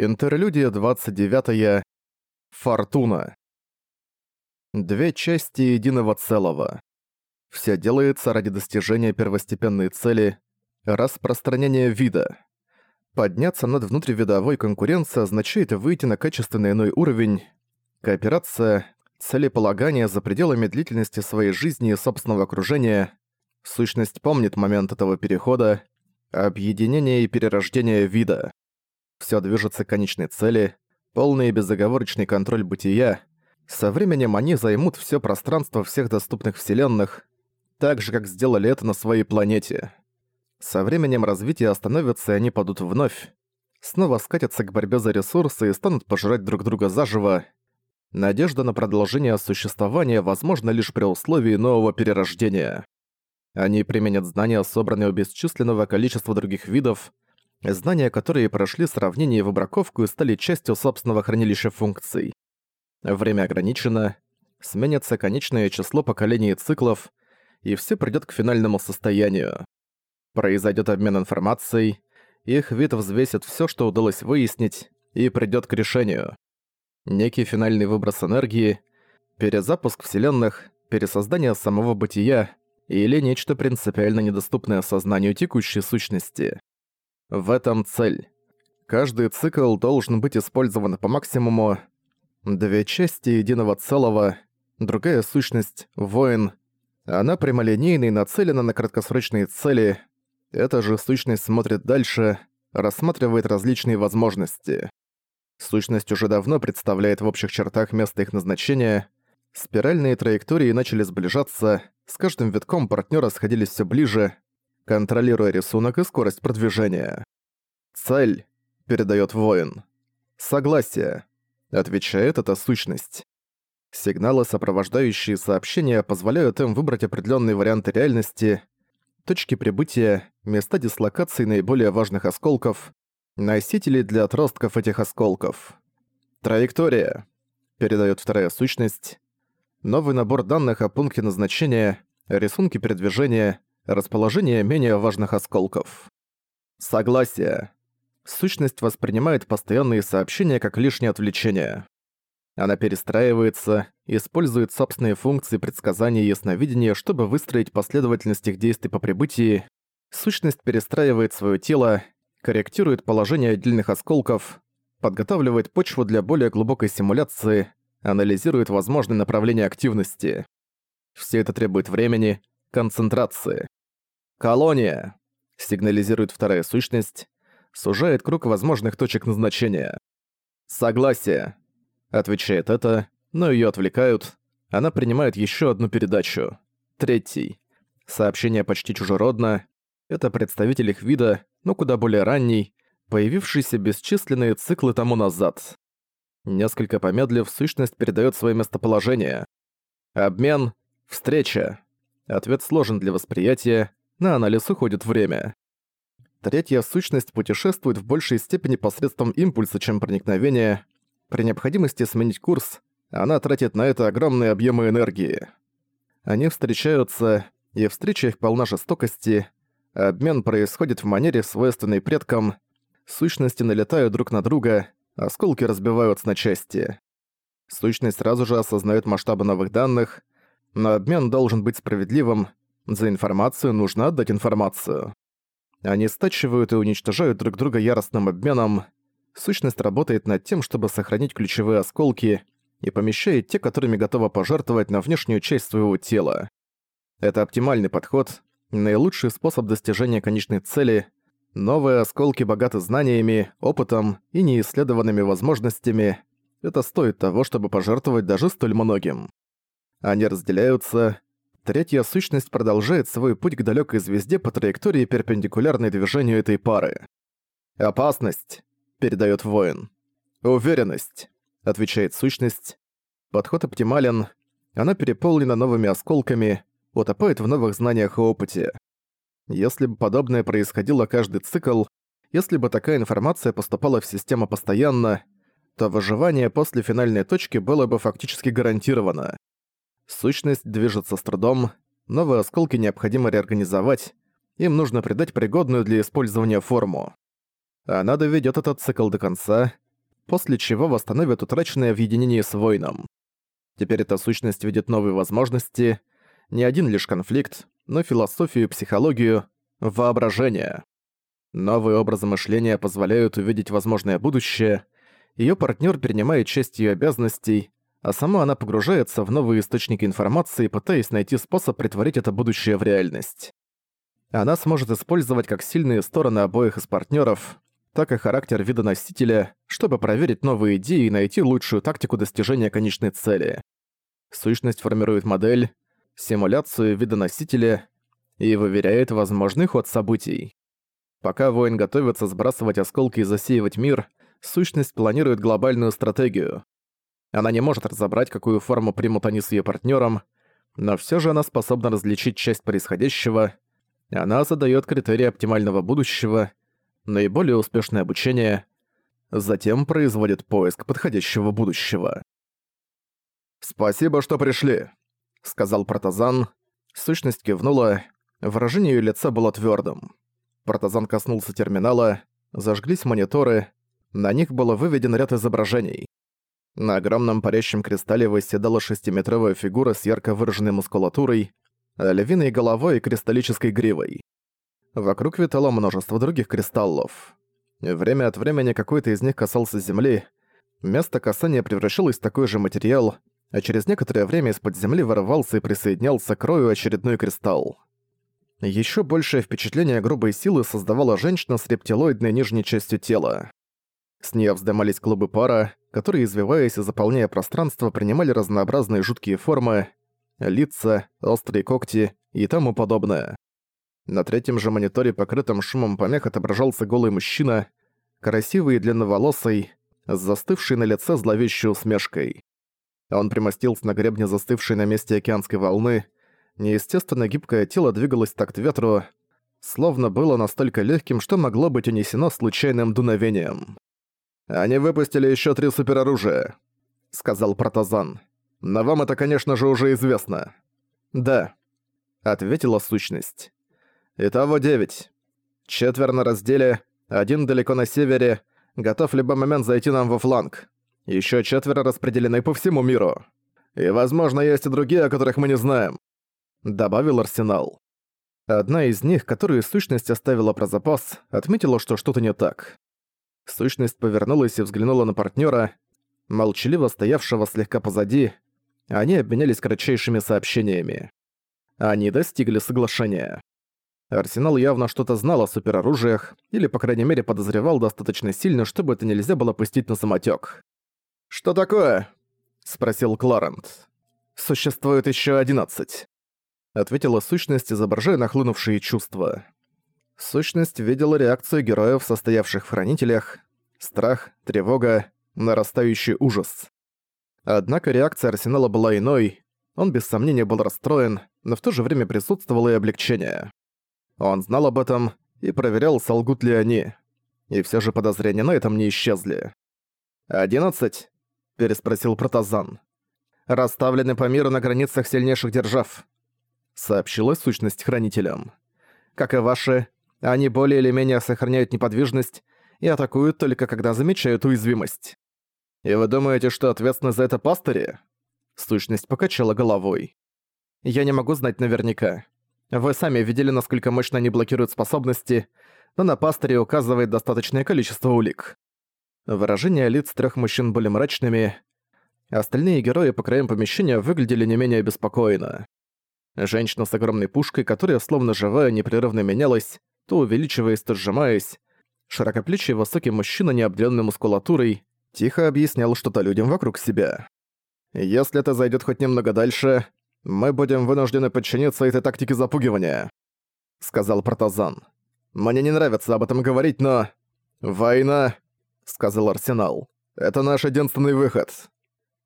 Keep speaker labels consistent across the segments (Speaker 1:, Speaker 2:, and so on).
Speaker 1: Интерлюдия 29. Фортуна. Две части единого целого. Все делается ради достижения первостепенной цели – распространения вида. Подняться над внутривидовой конкуренцией означает выйти на качественно иной уровень. Кооперация – целеполагание за пределами длительности своей жизни и собственного окружения. Сущность помнит момент этого перехода, объединения и перерождения вида. Всё движется к конечной цели, полный и безоговорочный контроль бытия. Со временем они займут всё пространство всех доступных вселенных, так же, как сделали это на своей планете. Со временем развитие остановится, и они падут вновь. Снова скатятся к борьбе за ресурсы и станут пожирать друг друга заживо. Надежда на продолжение существования возможна лишь при условии нового перерождения. Они применят знания, собранные у бесчисленного количества других видов, знания, которые прошли сравнение и выбраковку и стали частью собственного хранилища функций. Время ограничено, сменится конечное число поколений циклов, и все придёт к финальному состоянию. Произойдет обмен информацией, их вид взвесит все, что удалось выяснить, и придёт к решению. Некий финальный выброс энергии, перезапуск вселенных, пересоздание самого бытия или нечто принципиально недоступное сознанию текущей сущности. В этом цель. Каждый цикл должен быть использован по максимуму. Две части единого целого, другая сущность — воин. Она прямолинейна и нацелена на краткосрочные цели. Эта же сущность смотрит дальше, рассматривает различные возможности. Сущность уже давно представляет в общих чертах место их назначения. Спиральные траектории начали сближаться, с каждым витком партнёры сходились всё ближе, контролируя рисунок и скорость продвижения. «Цель», — передает воин. «Согласие», — отвечает эта сущность. Сигналы, сопровождающие сообщения, позволяют им выбрать определенные варианты реальности, точки прибытия, места дислокации наиболее важных осколков, носители для отростков этих осколков. «Траектория», — передает вторая сущность. Новый набор данных о пункте назначения, рисунки передвижения, Расположение менее важных осколков. Согласие. Сущность воспринимает постоянные сообщения как лишнее отвлечение. Она перестраивается, использует собственные функции предсказания и ясновидения, чтобы выстроить последовательность их действий по прибытии. Сущность перестраивает свое тело, корректирует положение отдельных осколков, подготавливает почву для более глубокой симуляции, анализирует возможные направления активности. Все это требует времени, концентрации. «Колония!» — сигнализирует вторая сущность, сужает круг возможных точек назначения. «Согласие!» — отвечает это, но её отвлекают. Она принимает ещё одну передачу. Третий. Сообщение почти чужеродно. Это представитель их вида, но куда более ранний, появившийся бесчисленные циклы тому назад. Несколько помедлив, сущность передает свое местоположение. Обмен. Встреча. Ответ сложен для восприятия, на анализ уходит время. Третья сущность путешествует в большей степени посредством импульса, чем проникновения. При необходимости сменить курс, она тратит на это огромные объемы энергии. Они встречаются, и встреча их полна жестокости. Обмен происходит в манере, свойственной предкам. Сущности налетают друг на друга, осколки разбиваются на части. Сущность сразу же осознает масштабы новых данных, но обмен должен быть справедливым, за информацию нужно отдать информацию. Они стачивают и уничтожают друг друга яростным обменом. Сущность работает над тем, чтобы сохранить ключевые осколки и помещает те, которыми готова пожертвовать на внешнюю часть своего тела. Это оптимальный подход, наилучший способ достижения конечной цели. Новые осколки богаты знаниями, опытом и неисследованными возможностями. Это стоит того, чтобы пожертвовать даже столь многим. Они разделяются, Третья сущность продолжает свой путь к далекой звезде по траектории перпендикулярной движению этой пары. «Опасность», — передает воин. «Уверенность», — отвечает сущность. Подход оптимален, она переполнена новыми осколками, утопает в новых знаниях и опыте. Если бы подобное происходило каждый цикл, если бы такая информация поступала в систему постоянно, то выживание после финальной точки было бы фактически гарантировано. Сущность движется с трудом, новые осколки необходимо реорганизовать, им нужно придать пригодную для использования форму. Она доведет этот цикл до конца, после чего восстановит утраченное в единении с воином. Теперь эта сущность видит новые возможности, не один лишь конфликт, но философию психологию, воображение. Новые образы мышления позволяют увидеть возможное будущее, её партнёр перенимает часть её обязанностей, а сама она погружается в новые источники информации, пытаясь найти способ притворить это будущее в реальность. Она сможет использовать как сильные стороны обоих из партнёров, так и характер вида носителя, чтобы проверить новые идеи и найти лучшую тактику достижения конечной цели. Сущность формирует модель, симуляцию вида носителя и выверяет возможный ход событий. Пока воин готовится сбрасывать осколки и засеивать мир, сущность планирует глобальную стратегию. Она не может разобрать, какую форму примут они с ее партнером, но все же она способна различить часть происходящего. Она задает критерии оптимального будущего, наиболее успешное обучение, затем производит поиск подходящего будущего. «Спасибо, что пришли», — сказал Протазан. Сущность кивнула, выражение её лица было твёрдым. Протазан коснулся терминала, зажглись мониторы, на них было выведен ряд изображений. На огромном парящем кристалле восседала шестиметровая фигура с ярко выраженной мускулатурой, львиной головой и кристаллической гривой. Вокруг витало множество других кристаллов. Время от времени какой-то из них касался земли, место касания превращалось в такой же материал, а через некоторое время из-под земли вырывался и присоединялся к рою очередной кристалл. Ещё большее впечатление грубой силы создавала женщина с рептилоидной нижней частью тела. С неё вздымались клубы пара, которые, извиваясь и заполняя пространство, принимали разнообразные жуткие формы, лица, острые когти и тому подобное. На третьем же мониторе, покрытом шумом помех, отображался голый мужчина, красивый и длинноволосый, с застывшей на лице зловещей усмешкой. Он примостился на гребне застывшей на месте океанской волны, Неестественно гибкое тело двигалось так ветру, словно было настолько легким, что могло быть унесено случайным дуновением. «Они выпустили еще три супероружия», — сказал Протазан. «Но вам это, конечно же, уже известно». «Да», — ответила сущность. «Итого девять. Четверо на разделе, один далеко на севере, готов в любой момент зайти нам во фланг. Еще четверо распределены по всему миру. И, возможно, есть и другие, о которых мы не знаем добавил Арсенал. Одна из них, которую сущность оставила про запас, отметила, что что-то не так. Сущность повернулась и взглянула на партнера, молчаливо стоявшего слегка позади. Они обменялись кратчайшими сообщениями. Они достигли соглашения. Арсенал явно что-то знал о супероружиях, или, по крайней мере, подозревал достаточно сильно, чтобы это нельзя было пустить на самотек. «Что такое?» — спросил Кларент. «Существует еще одиннадцать» ответила сущность, изображая нахлынувшие чувства. Сущность видела реакцию героев, состоявших в хранителях, страх, тревога, нарастающий ужас. Однако реакция Арсенала была иной, он без сомнения был расстроен, но в то же время присутствовало и облегчение. Он знал об этом и проверял, солгут ли они. И все же подозрения на этом не исчезли. «Одиннадцать?» – переспросил Протазан. «Расставлены по миру на границах сильнейших держав сообщила сущность хранителям. Как и ваши, они более или менее сохраняют неподвижность и атакуют только когда замечают уязвимость. И вы думаете, что ответственны за это пастыри? Сущность покачала головой. Я не могу знать наверняка. Вы сами видели, насколько мощно они блокируют способности, но на пастыре указывает достаточное количество улик. Выражения лиц трех мужчин были мрачными, остальные герои по краям помещения выглядели не менее беспокойно. Женщина с огромной пушкой, которая словно живая непрерывно менялась, то увеличиваясь, то сжимаясь. Широкоплечий высокий мужчина, необделенный мускулатурой, тихо объяснял что-то людям вокруг себя. «Если это зайдет хоть немного дальше, мы будем вынуждены подчиниться этой тактике запугивания», — сказал Протазан. «Мне не нравится об этом говорить, но...» «Война», — сказал Арсенал. «Это наш единственный выход».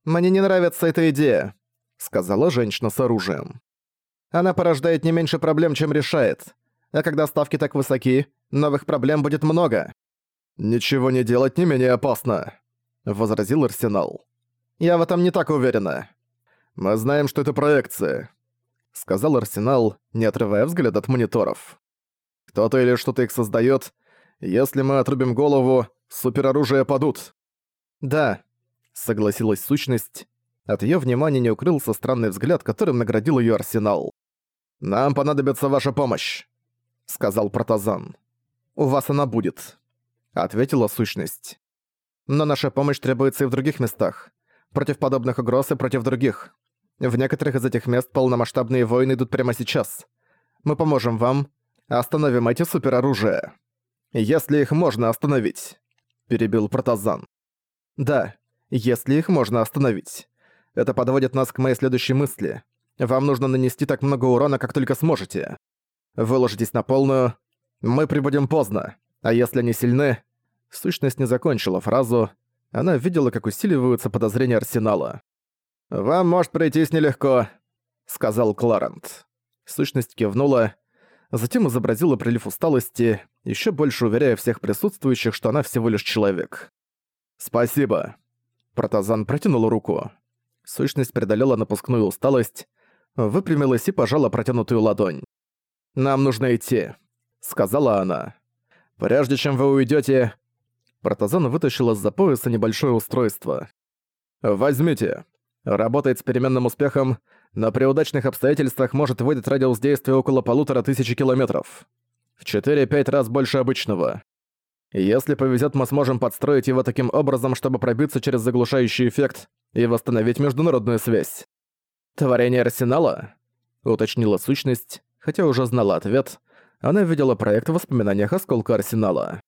Speaker 1: «Мне не нравится эта идея», — сказала женщина с оружием. Она порождает не меньше проблем, чем решает. А когда ставки так высоки, новых проблем будет много. «Ничего не делать не менее опасно», — возразил Арсенал. «Я в этом не так уверена». «Мы знаем, что это проекция», — сказал Арсенал, не отрывая взгляд от мониторов. «Кто-то или что-то их создаёт. Если мы отрубим голову, супероружия падут». «Да», — согласилась сущность. От её внимания не укрылся странный взгляд, которым наградил её арсенал. «Нам понадобится ваша помощь», — сказал Протазан. «У вас она будет», — ответила сущность. «Но наша помощь требуется и в других местах. Против подобных угроз и против других. В некоторых из этих мест полномасштабные войны идут прямо сейчас. Мы поможем вам, остановим эти супероружия. Если их можно остановить», — перебил Протазан. «Да, если их можно остановить. Это подводит нас к моей следующей мысли. Вам нужно нанести так много урона, как только сможете. Выложитесь на полную. Мы прибудем поздно. А если они сильны...» Сущность не закончила фразу. Она видела, как усиливаются подозрения Арсенала. «Вам может пройтись нелегко», — сказал Кларент. Сущность кивнула, затем изобразила прилив усталости, еще больше уверяя всех присутствующих, что она всего лишь человек. «Спасибо». Протазан протянул руку. Сущность преодолела напускную усталость, выпрямилась и пожала протянутую ладонь. «Нам нужно идти», — сказала она. «Прежде чем вы уйдете, Протазан вытащил из-за пояса небольшое устройство. «Возьмите. Работает с переменным успехом, но при удачных обстоятельствах может выдать радиус действия около полутора тысячи километров. В 4-5 раз больше обычного. Если повезет, мы сможем подстроить его таким образом, чтобы пробиться через заглушающий эффект и восстановить международную связь. «Творение Арсенала?» — уточнила сущность, хотя уже знала ответ. Она видела проект в воспоминаниях осколка Арсенала.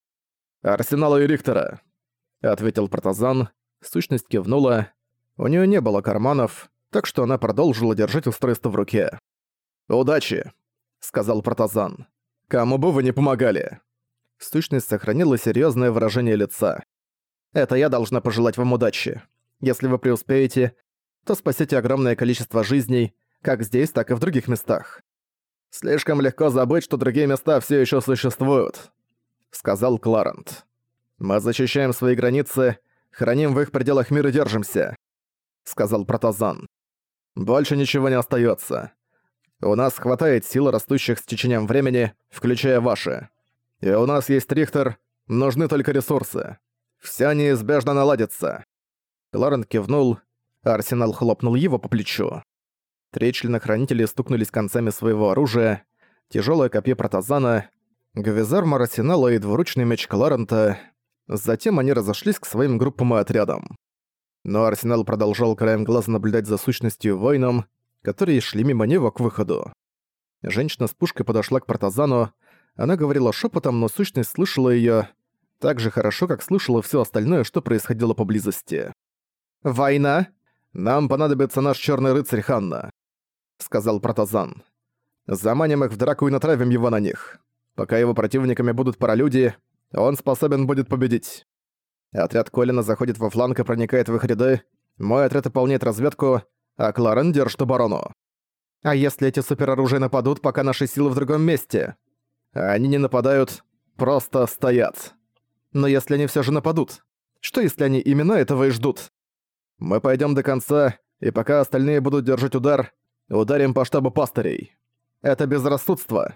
Speaker 1: «Арсенала и Рихтера», — ответил Протазан. Сущность кивнула. У нее не было карманов, так что она продолжила держать устройство в руке. «Удачи», — сказал Протазан. «Кому бы вы не помогали». Сущность сохранила серьезное выражение лица. «Это я должна пожелать вам удачи. Если вы преуспеете, то спасете огромное количество жизней, как здесь, так и в других местах. Слишком легко забыть, что другие места все еще существуют», — сказал Кларент. «Мы защищаем свои границы, храним в их пределах мир и держимся», — сказал Протазан. «Больше ничего не остается. У нас хватает сил, растущих с течением времени, включая ваши. И у нас есть Рихтер, нужны только ресурсы. Все неизбежно наладится». Лорен кивнул, а Арсенал хлопнул его по плечу. Три члена-хранителей стукнулись концами своего оружия, тяжелое копье протазана, гавизарм Арсенала и двуручный меч Кларента. Затем они разошлись к своим группам и отрядам. Но Арсенал продолжал краем глаза наблюдать за сущностью воинам, которые шли мимо него к выходу. Женщина с пушкой подошла к протазану, она говорила шепотом, но сущность слышала ее так же хорошо, как слышала все остальное, что происходило поблизости. «Война? Нам понадобится наш черный рыцарь Ханна», — сказал Протазан. «Заманим их в драку и натравим его на них. Пока его противниками будут паралюди, он способен будет победить. Отряд Колина заходит во фланг и проникает в их ряды, мой отряд выполняет разведку, а Кларен держит оборону. А если эти супероружия нападут, пока наши силы в другом месте? Они не нападают, просто стоят. Но если они все же нападут, что если они именно этого и ждут? Мы пойдем до конца, и пока остальные будут держать удар, ударим по штабу пастырей. Это безрассудство.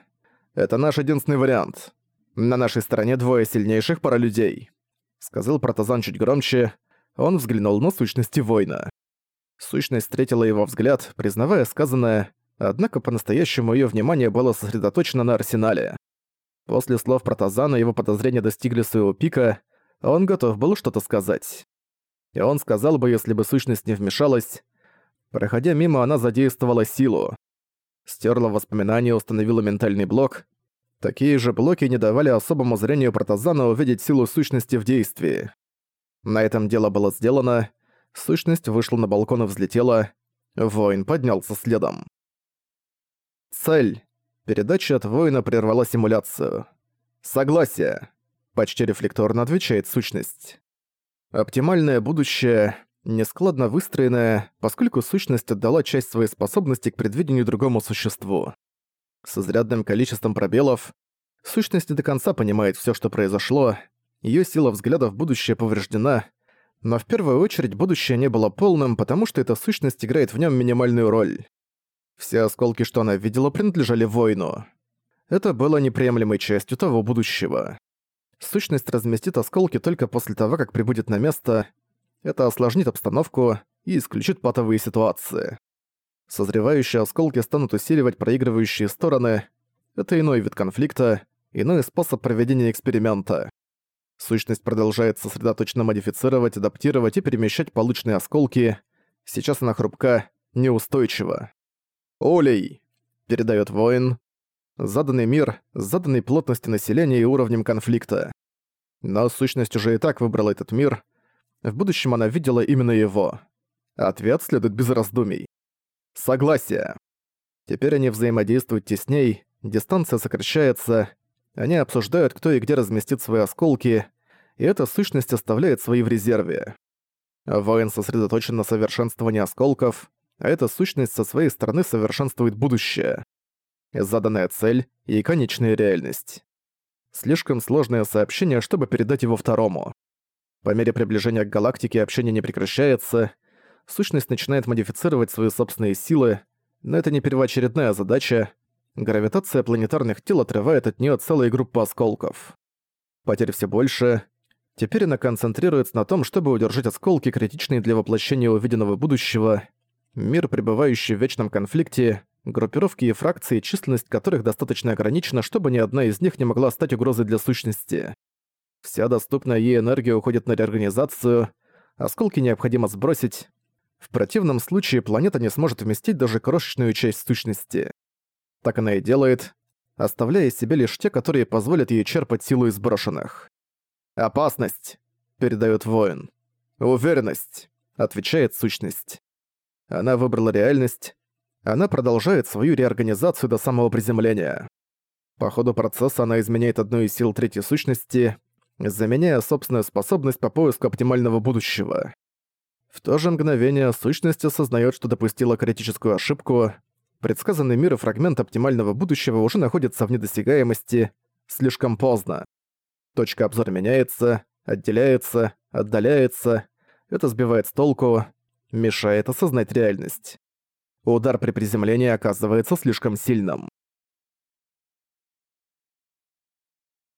Speaker 1: Это наш единственный вариант. На нашей стороне двое сильнейших паралюдей. Сказал Протазан чуть громче. Он взглянул на сущности воина. Сущность встретила его взгляд, признавая сказанное, однако по-настоящему ее внимание было сосредоточено на арсенале. После слов Протазана его подозрения достигли своего пика, он готов был что-то сказать. И он сказал бы, если бы сущность не вмешалась. Проходя мимо, она задействовала силу. Стерла воспоминания установила ментальный блок. Такие же блоки не давали особому зрению протазана увидеть силу сущности в действии. На этом дело было сделано. Сущность вышла на балкон и взлетела. Воин поднялся следом. Цель. Передача от воина прервала симуляцию. Согласие. Почти рефлекторно отвечает сущность. Оптимальное будущее, нескладно выстроенное, поскольку сущность отдала часть своей способности к предвидению другому существу. С изрядным количеством пробелов, сущность не до конца понимает все, что произошло, ее сила взгляда в будущее повреждена, но в первую очередь будущее не было полным, потому что эта сущность играет в нем минимальную роль. Все осколки, что она видела, принадлежали воину. Это было неприемлемой частью того будущего. Сущность разместит осколки только после того, как прибудет на место. Это осложнит обстановку и исключит патовые ситуации. Созревающие осколки станут усиливать проигрывающие стороны. Это иной вид конфликта, иной способ проведения эксперимента. Сущность продолжает сосредоточенно модифицировать, адаптировать и перемещать полученные осколки. Сейчас она хрупка, неустойчива. «Олей!» — передает воин. Заданный мир, заданной плотности населения и уровнем конфликта. Но сущность уже и так выбрала этот мир. В будущем она видела именно его. Ответ следует без раздумий. Согласие. Теперь они взаимодействуют тесней, дистанция сокращается, они обсуждают, кто и где разместит свои осколки, и эта сущность оставляет свои в резерве. Воин сосредоточен на совершенствовании осколков, а эта сущность со своей стороны совершенствует будущее. Заданная цель и конечная реальность. Слишком сложное сообщение, чтобы передать его второму. По мере приближения к галактике общение не прекращается, сущность начинает модифицировать свои собственные силы, но это не первоочередная задача. Гравитация планетарных тел отрывает от нее целые группы осколков. Потерь все больше. Теперь она концентрируется на том, чтобы удержать осколки, критичные для воплощения увиденного будущего. Мир, пребывающий в вечном конфликте, группировки и фракции, численность которых достаточно ограничена, чтобы ни одна из них не могла стать угрозой для сущности. Вся доступная ей энергия уходит на реорганизацию, осколки необходимо сбросить. В противном случае планета не сможет вместить даже крошечную часть сущности. Так она и делает, оставляя себе лишь те, которые позволят ей черпать силу из брошенных. «Опасность!» — передает воин. «Уверенность!» — отвечает сущность. Она выбрала реальность, она продолжает свою реорганизацию до самого приземления. По ходу процесса она изменяет одну из сил третьей сущности, заменяя собственную способность по поиску оптимального будущего. В то же мгновение сущность осознает, что допустила критическую ошибку. Предсказанный мир и фрагмент оптимального будущего уже находятся в недосягаемости слишком поздно. Точка обзора меняется, отделяется, отдаляется. Это сбивает с толку, мешает осознать реальность. Удар при приземлении оказывается слишком сильным.